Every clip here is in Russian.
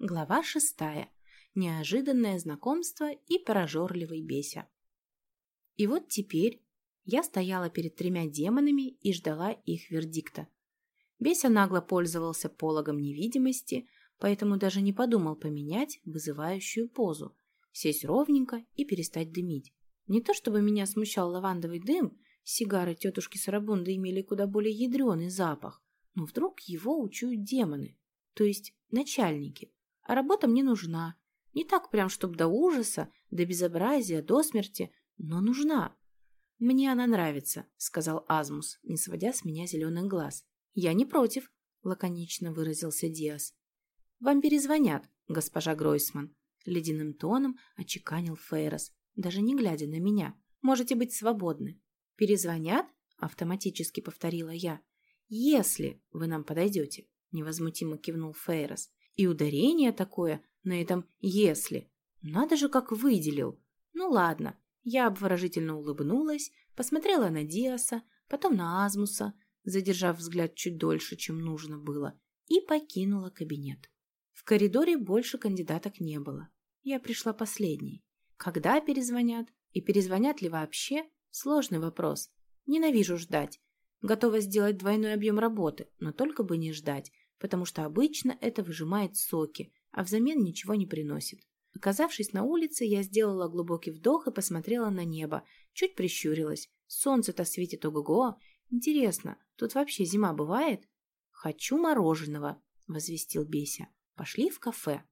Глава шестая. Неожиданное знакомство и прожорливый Беся. И вот теперь я стояла перед тремя демонами и ждала их вердикта. Беся нагло пользовался пологом невидимости, поэтому даже не подумал поменять вызывающую позу, сесть ровненько и перестать дымить. Не то чтобы меня смущал лавандовый дым, сигары тетушки Сарабунды имели куда более ядреный запах, но вдруг его учуют демоны, то есть начальники, а работа мне нужна. Не так прям, чтоб до ужаса, до безобразия, до смерти, но нужна. «Мне она нравится», — сказал Азмус, не сводя с меня зеленых глаз. «Я не против», — лаконично выразился Диас. «Вам перезвонят, госпожа Гройсман», — ледяным тоном очеканил Фейрос, даже не глядя на меня. «Можете быть свободны». «Перезвонят?» — автоматически повторила я. «Если вы нам подойдете», — невозмутимо кивнул Фейрос. «И ударение такое на этом «если». Надо же, как выделил. Ну ладно». Я обворожительно улыбнулась, посмотрела на Диаса, потом на Азмуса, задержав взгляд чуть дольше, чем нужно было, и покинула кабинет. В коридоре больше кандидаток не было. Я пришла последней. Когда перезвонят? И перезвонят ли вообще? Сложный вопрос. Ненавижу ждать. Готова сделать двойной объем работы, но только бы не ждать, потому что обычно это выжимает соки, а взамен ничего не приносит. Оказавшись на улице, я сделала глубокий вдох и посмотрела на небо, чуть прищурилась. Солнце-то светит ого-го. Интересно, тут вообще зима бывает? «Хочу мороженого», — возвестил Беся. «Пошли в кафе».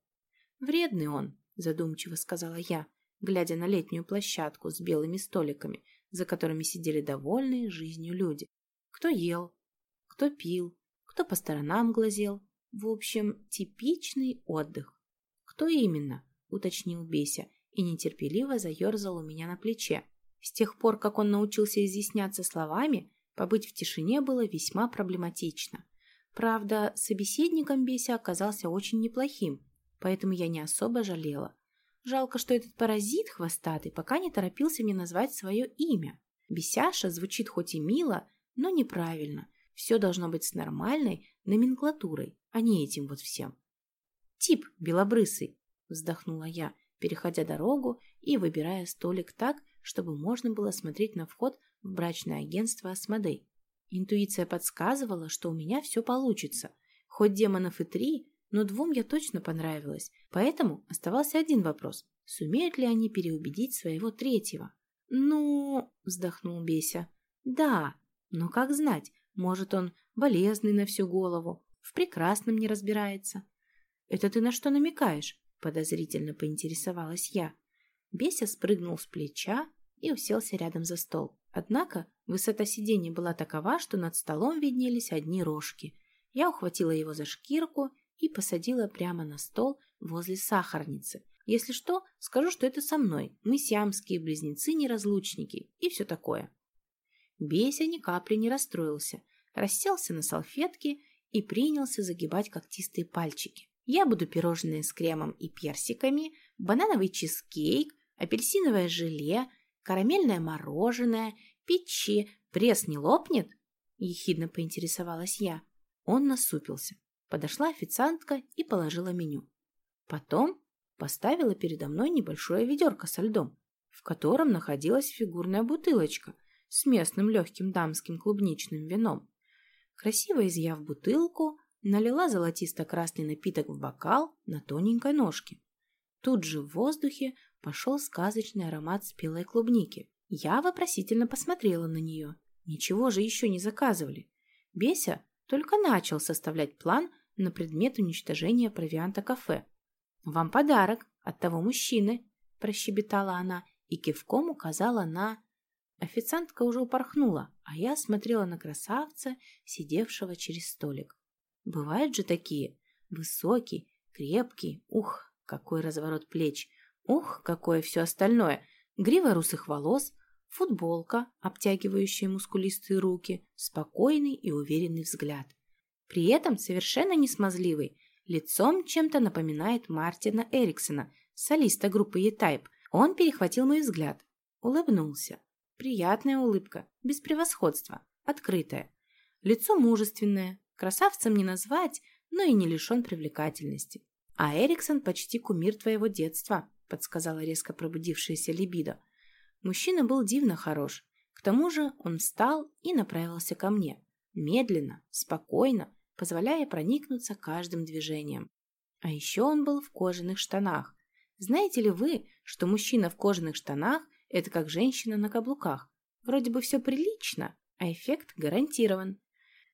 «Вредный он», — задумчиво сказала я, глядя на летнюю площадку с белыми столиками, за которыми сидели довольные жизнью люди. Кто ел, кто пил, кто по сторонам глазел. В общем, типичный отдых. Кто именно? Уточнил Беся и нетерпеливо заерзал у меня на плече. С тех пор, как он научился изъясняться словами, побыть в тишине было весьма проблематично. Правда, собеседником Беся оказался очень неплохим, поэтому я не особо жалела. Жалко, что этот паразит хвостатый пока не торопился мне назвать свое имя. Бесяша звучит хоть и мило, но неправильно. Все должно быть с нормальной номенклатурой, а не этим вот всем. «Тип белобрысый», — вздохнула я, переходя дорогу и выбирая столик так, чтобы можно было смотреть на вход в брачное агентство Асмодей. Интуиция подсказывала, что у меня все получится. Хоть демонов и три, но двум я точно понравилась, поэтому оставался один вопрос. Сумеют ли они переубедить своего третьего? «Ну...» — вздохнул Беся. «Да, но как знать, может, он болезный на всю голову, в прекрасном не разбирается. «Это ты на что намекаешь?» – подозрительно поинтересовалась я. Беся спрыгнул с плеча и уселся рядом за стол. Однако высота сиденья была такова, что над столом виднелись одни рожки. Я ухватила его за шкирку и посадила прямо на стол возле сахарницы. Если что, скажу, что это со мной. Мы сиамские близнецы-неразлучники и все такое. Беся ни капли не расстроился, расселся на салфетке и принялся загибать когтистые пальчики. Я буду пирожные с кремом и персиками, банановый чизкейк, апельсиновое желе, карамельное мороженое, печи. Пресс не лопнет? Ехидно поинтересовалась я. Он насупился. Подошла официантка и положила меню. Потом поставила передо мной небольшое ведерко со льдом, в котором находилась фигурная бутылочка – с местным легким дамским клубничным вином. Красиво изъяв бутылку, налила золотисто-красный напиток в бокал на тоненькой ножке. Тут же в воздухе пошел сказочный аромат спелой клубники. Я вопросительно посмотрела на нее. Ничего же еще не заказывали. Беся только начал составлять план на предмет уничтожения провианта кафе. «Вам подарок от того мужчины», – прощебетала она и кивком указала на Официантка уже упорхнула, а я смотрела на красавца, сидевшего через столик. Бывают же такие. Высокий, крепкий. Ух, какой разворот плеч. Ух, какое все остальное. Грива русых волос, футболка, обтягивающая мускулистые руки, спокойный и уверенный взгляд. При этом совершенно не смазливый. Лицом чем-то напоминает Мартина Эриксона, солиста группы E-Type. Он перехватил мой взгляд, улыбнулся. Приятная улыбка, без превосходства, открытая. Лицо мужественное, красавцем не назвать, но и не лишен привлекательности. А Эриксон почти кумир твоего детства, подсказала резко пробудившаяся либидо. Мужчина был дивно хорош. К тому же он встал и направился ко мне. Медленно, спокойно, позволяя проникнуться каждым движением. А еще он был в кожаных штанах. Знаете ли вы, что мужчина в кожаных штанах – это как женщина на каблуках? Вроде бы все прилично, а эффект гарантирован.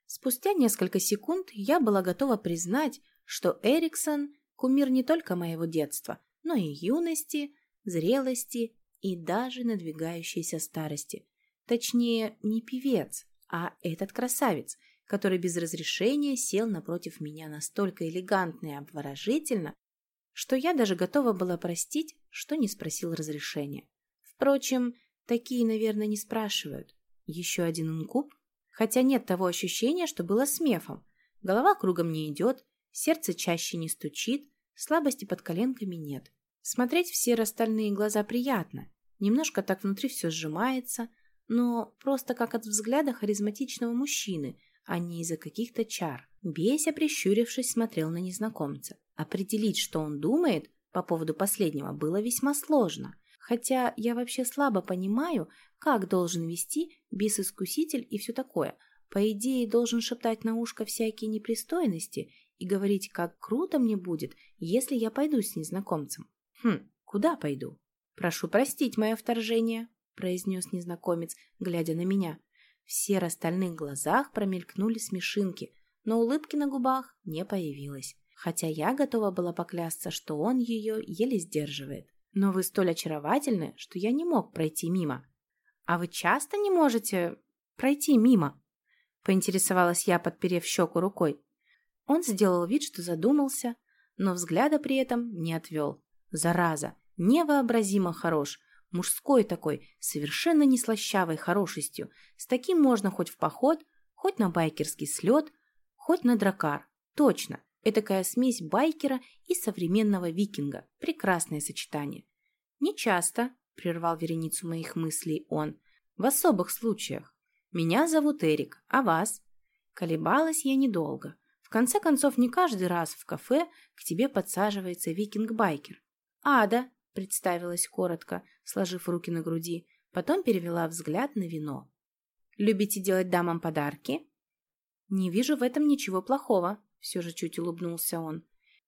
Спустя несколько секунд я была готова признать, что Эриксон – кумир не только моего детства, но и юности, зрелости и даже надвигающейся старости. Точнее, не певец, а этот красавец, который без разрешения сел напротив меня настолько элегантно и обворожительно, что я даже готова была простить, что не спросил разрешения. Впрочем, такие, наверное, не спрашивают. Еще один инкуб? Хотя нет того ощущения, что было с мефом. Голова кругом не идет, сердце чаще не стучит, слабости под коленками нет. Смотреть в серо-стальные глаза приятно. Немножко так внутри все сжимается, но просто как от взгляда харизматичного мужчины, а не из-за каких-то чар. Беся, прищурившись, смотрел на незнакомца. Определить, что он думает по поводу последнего, было весьма сложно. Хотя я вообще слабо понимаю, как должен вести бес-искуситель и все такое. По идее, должен шептать на ушко всякие непристойности и говорить, как круто мне будет, если я пойду с незнакомцем. Хм, куда пойду? Прошу простить мое вторжение, произнес незнакомец, глядя на меня. В серо-стальных глазах промелькнули смешинки, но улыбки на губах не появилось, хотя я готова была поклясться, что он ее еле сдерживает. Но вы столь очаровательны, что я не мог пройти мимо. А вы часто не можете пройти мимо? Поинтересовалась я, подперев щеку рукой. Он сделал вид, что задумался, но взгляда при этом не отвел. Зараза, невообразимо хорош, мужской такой, совершенно не слащавой хорошестью. С таким можно хоть в поход, хоть на байкерский слет, хоть на дракар. Точно, Этакая смесь байкера и современного викинга. Прекрасное сочетание. Не часто, прервал вереницу моих мыслей он. В особых случаях. Меня зовут Эрик, а вас? Колебалась я недолго. В конце концов, не каждый раз в кафе к тебе подсаживается викинг-байкер. Ада, представилась коротко, сложив руки на груди, потом перевела взгляд на вино. Любите делать дамам подарки? Не вижу в этом ничего плохого, все же чуть улыбнулся он.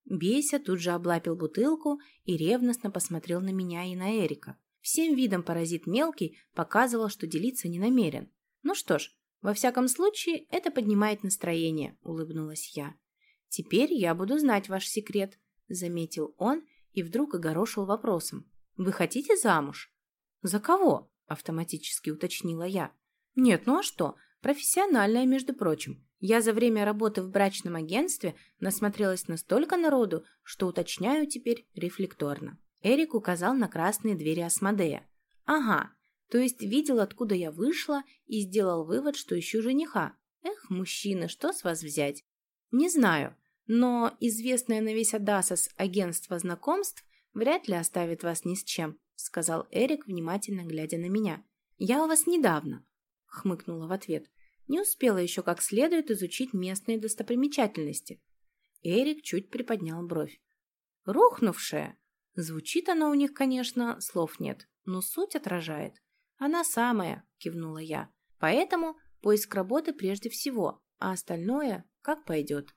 Беся тут же облапил бутылку и ревностно посмотрел на меня и на Эрика. Всем видом паразит мелкий показывал, что делиться не намерен. Ну что ж, во всяком случае, это поднимает настроение, улыбнулась я. Теперь я буду знать ваш секрет, заметил он и вдруг огорошил вопросом. Вы хотите замуж? За кого? автоматически уточнила я. Нет, ну а что? Профессиональная, между прочим. Я за время работы в брачном агентстве насмотрелась настолько народу, что уточняю теперь рефлекторно. Эрик указал на красные двери Асмодея. «Ага, то есть видел, откуда я вышла, и сделал вывод, что ищу жениха. Эх, мужчина, что с вас взять? Не знаю, но известное на весь Адасос агентство знакомств вряд ли оставит вас ни с чем», сказал Эрик, внимательно глядя на меня. «Я у вас недавно», хмыкнула в ответ. Не успела еще как следует изучить местные достопримечательности. Эрик чуть приподнял бровь. «Рухнувшая!» Звучит она у них, конечно, слов нет, но суть отражает. «Она самая», — кивнула я. «Поэтому поиск работы прежде всего, а остальное как пойдет».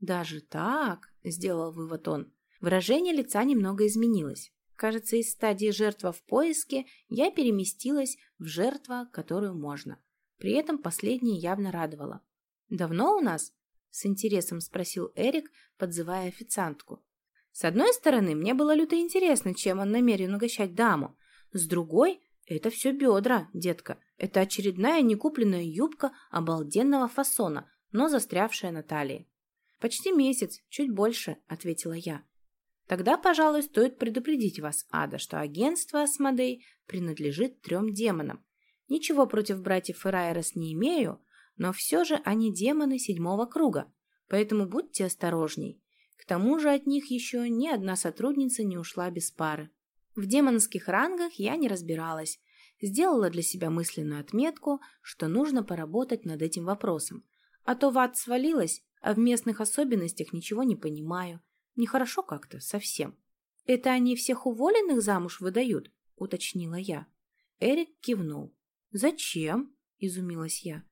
«Даже так?» — сделал вывод он. Выражение лица немного изменилось. Кажется, из стадии жертва в поиске я переместилась в жертва, которую можно. При этом последнее явно радовало. «Давно у нас?» – с интересом спросил Эрик, подзывая официантку. С одной стороны, мне было люто интересно, чем он намерен угощать даму. С другой, это все бедра, детка. Это очередная некупленная юбка обалденного фасона, но застрявшая на талии. «Почти месяц, чуть больше», — ответила я. «Тогда, пожалуй, стоит предупредить вас, Ада, что агентство Асмодей принадлежит трем демонам, Ничего против братьев Феррайрос не имею, но все же они демоны седьмого круга, поэтому будьте осторожней. К тому же от них еще ни одна сотрудница не ушла без пары. В демонских рангах я не разбиралась. Сделала для себя мысленную отметку, что нужно поработать над этим вопросом. А то в ад свалилась, а в местных особенностях ничего не понимаю. Нехорошо как-то, совсем. Это они всех уволенных замуж выдают? Уточнила я. Эрик кивнул. Зачем? Изумилась я.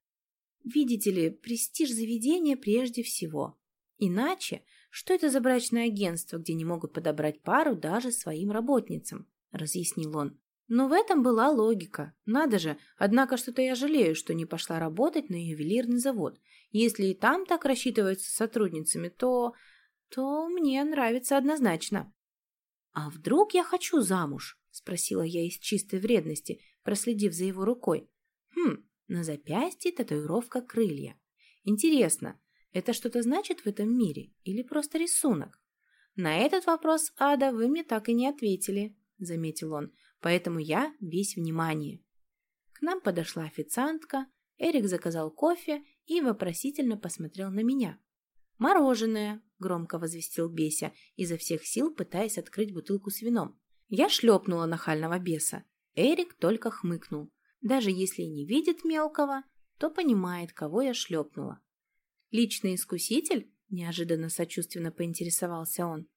Видите ли, престиж заведения прежде всего. Иначе, что это за брачное агентство, где не могут подобрать пару даже своим работницам? Разъяснил он. Но в этом была логика. Надо же, однако что-то я жалею, что не пошла работать на ювелирный завод. Если и там так рассчитываются с сотрудницами, то... то мне нравится однозначно. «А вдруг я хочу замуж?» — спросила я из чистой вредности, проследив за его рукой. «Хм, на запястье татуировка крылья. Интересно, это что-то значит в этом мире или просто рисунок?» «На этот вопрос, Ада, вы мне так и не ответили», — заметил он, «поэтому я весь внимание». К нам подошла официантка, Эрик заказал кофе и вопросительно посмотрел на меня. «Мороженое!» — громко возвестил Беся, изо всех сил пытаясь открыть бутылку с вином. Я шлепнула нахального беса. Эрик только хмыкнул. Даже если не видит мелкого, то понимает, кого я шлепнула. «Личный искуситель?» — неожиданно сочувственно поинтересовался он.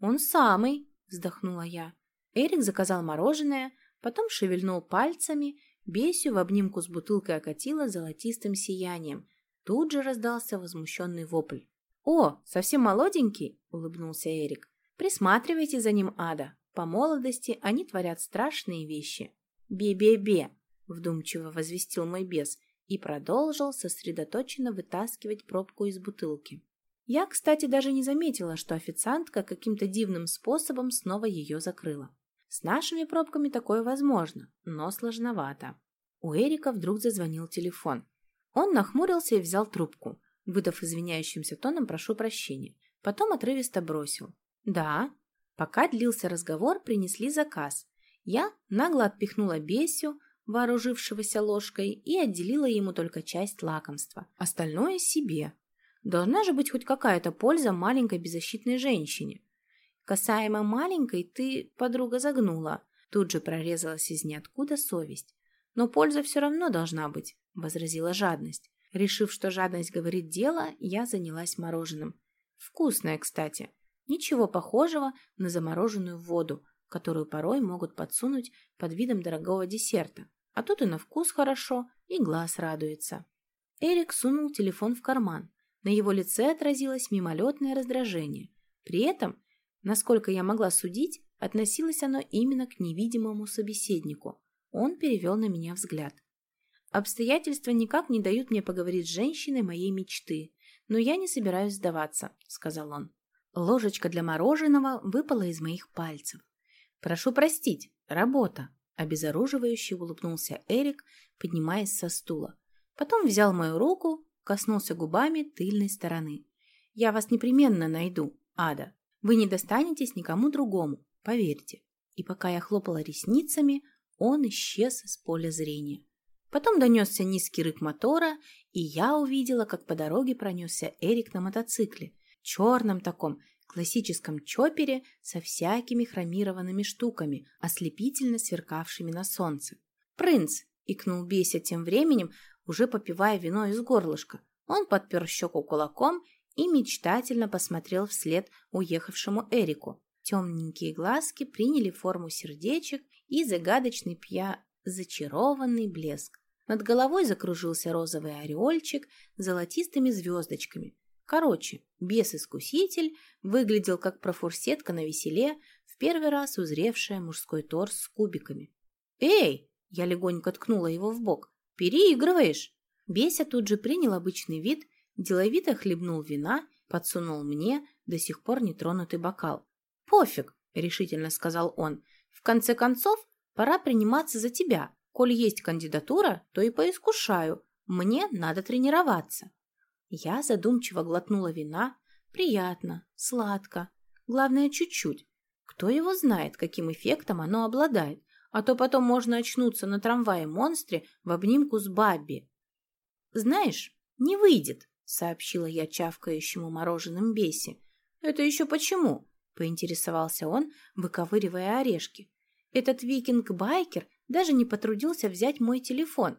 «Он самый!» — вздохнула я. Эрик заказал мороженое, потом шевельнул пальцами, Бесю в обнимку с бутылкой окатило золотистым сиянием. Тут же раздался возмущенный вопль. «О, совсем молоденький?» — улыбнулся Эрик. «Присматривайте за ним, Ада. По молодости они творят страшные вещи». «Бе-бе-бе!» — вдумчиво возвестил мой бес и продолжил сосредоточенно вытаскивать пробку из бутылки. Я, кстати, даже не заметила, что официантка каким-то дивным способом снова ее закрыла. С нашими пробками такое возможно, но сложновато. У Эрика вдруг зазвонил телефон. Он нахмурился и взял трубку, выдав извиняющимся тоном «прошу прощения». Потом отрывисто бросил. «Да». Пока длился разговор, принесли заказ. Я нагло отпихнула Бесю, вооружившегося ложкой, и отделила ему только часть лакомства. Остальное себе. Должна же быть хоть какая-то польза маленькой беззащитной женщине. Касаемо маленькой, ты, подруга, загнула. Тут же прорезалась из ниоткуда совесть. Но польза все равно должна быть, возразила жадность. Решив, что жадность говорит дело, я занялась мороженым. Вкусное, кстати. Ничего похожего на замороженную воду, которую порой могут подсунуть под видом дорогого десерта. А тут и на вкус хорошо, и глаз радуется. Эрик сунул телефон в карман. На его лице отразилось мимолетное раздражение. При этом Насколько я могла судить, относилось оно именно к невидимому собеседнику. Он перевел на меня взгляд. «Обстоятельства никак не дают мне поговорить с женщиной моей мечты, но я не собираюсь сдаваться», — сказал он. Ложечка для мороженого выпала из моих пальцев. «Прошу простить, работа», — обезоруживающе улыбнулся Эрик, поднимаясь со стула. Потом взял мою руку, коснулся губами тыльной стороны. «Я вас непременно найду, Ада. Вы не достанетесь никому другому, поверьте. И пока я хлопала ресницами, он исчез из поля зрения. Потом донесся низкий рык мотора, и я увидела, как по дороге пронесся Эрик на мотоцикле, черном таком, классическом чопере со всякими хромированными штуками, ослепительно сверкавшими на солнце. «Принц!» — икнул Беся тем временем, уже попивая вино из горлышка. Он подпер щеку кулаком и мечтательно посмотрел вслед уехавшему Эрику. Темненькие глазки приняли форму сердечек и загадочный пья зачарованный блеск. Над головой закружился розовый ореольчик с золотистыми звездочками. Короче, бес-искуситель выглядел как профурсетка на веселе, в первый раз узревшая мужской торс с кубиками. «Эй!» – я легонько ткнула его в бок. «Переигрываешь!» Беся тут же принял обычный вид Деловито хлебнул вина, подсунул мне до сих пор нетронутый бокал. «Пофиг», — решительно сказал он. «В конце концов, пора приниматься за тебя. Коль есть кандидатура, то и поискушаю. Мне надо тренироваться». Я задумчиво глотнула вина. Приятно, сладко. Главное, чуть-чуть. Кто его знает, каким эффектом оно обладает. А то потом можно очнуться на трамвае-монстре в обнимку с Бабби. Знаешь, не выйдет, сообщила я чавкающему мороженым бесе. «Это еще почему?» – поинтересовался он, выковыривая орешки. «Этот викинг-байкер даже не потрудился взять мой телефон.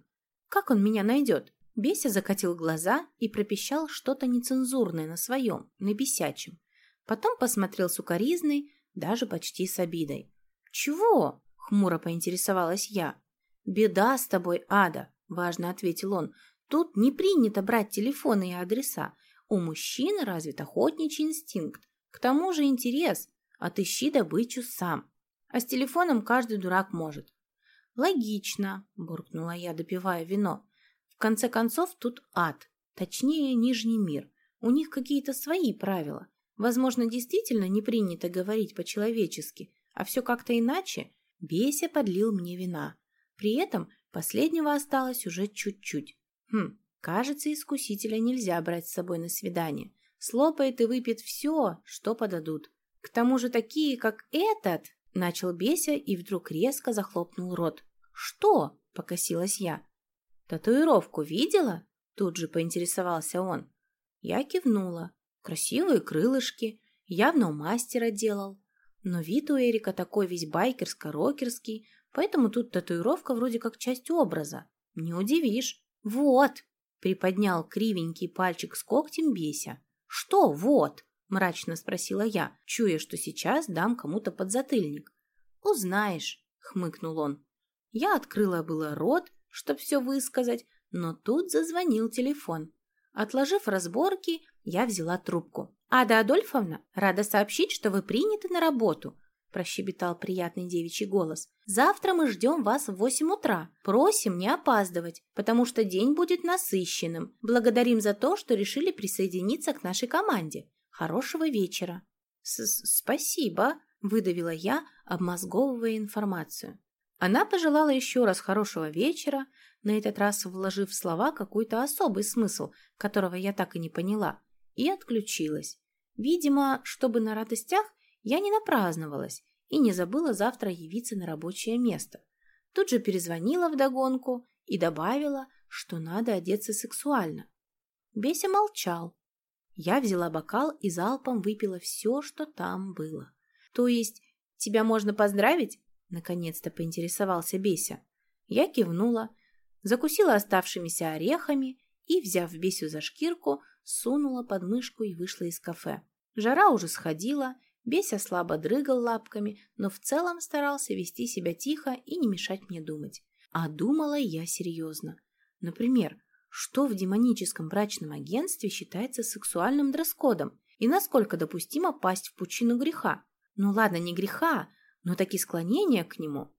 Как он меня найдет?» Беся закатил глаза и пропищал что-то нецензурное на своем, на бесячем. Потом посмотрел сукоризной, даже почти с обидой. «Чего?» — хмуро поинтересовалась я. «Беда с тобой, Ада», — важно ответил он. «Тут не принято брать телефоны и адреса. У мужчины развит охотничий инстинкт. К тому же интерес. Отыщи добычу сам. А с телефоном каждый дурак может». «Логично», — буркнула я, допивая вино. «В конце концов, тут ад, точнее, Нижний мир. У них какие-то свои правила. Возможно, действительно не принято говорить по-человечески, а все как-то иначе. Беся подлил мне вина. При этом последнего осталось уже чуть-чуть. Хм, кажется, искусителя нельзя брать с собой на свидание. Слопает и выпьет все, что подадут. К тому же такие, как этот, начал Беся и вдруг резко захлопнул рот. «Что?» – покосилась я. «Татуировку видела?» – тут же поинтересовался он. Я кивнула. Красивые крылышки, явно у мастера делал. Но вид у Эрика такой весь байкерско-рокерский, поэтому тут татуировка вроде как часть образа. Не удивишь. Вот, приподнял кривенький пальчик с когтем Беся. Что вот? Мрачно спросила я, чуя, что сейчас дам кому-то подзатыльник. Узнаешь, хмыкнул он. Я открыла было рот, чтоб все высказать, но тут зазвонил телефон. Отложив разборки, я взяла трубку. «Ада Адольфовна, рада сообщить, что вы приняты на работу», прощебетал приятный девичий голос. «Завтра мы ждем вас в восемь утра. Просим не опаздывать, потому что день будет насыщенным. Благодарим за то, что решили присоединиться к нашей команде. Хорошего вечера». С «Спасибо», — выдавила я, обмозговывая информацию. Она пожелала еще раз хорошего вечера, на этот раз вложив в слова какой-то особый смысл, которого я так и не поняла и отключилась. Видимо, чтобы на радостях я не напраздновалась и не забыла завтра явиться на рабочее место. Тут же перезвонила вдогонку и добавила, что надо одеться сексуально. Беся молчал. Я взяла бокал и залпом выпила все, что там было. То есть, тебя можно поздравить? Наконец-то поинтересовался Беся. Я кивнула, закусила оставшимися орехами и, взяв Бесю за шкирку, сунула под мышку и вышла из кафе. Жара уже сходила, Беся слабо дрыгал лапками, но в целом старался вести себя тихо и не мешать мне думать. А думала я серьезно. Например, что в демоническом брачном агентстве считается сексуальным дресс-кодом и насколько допустимо пасть в пучину греха? Ну ладно, не греха, но таки склонение к нему.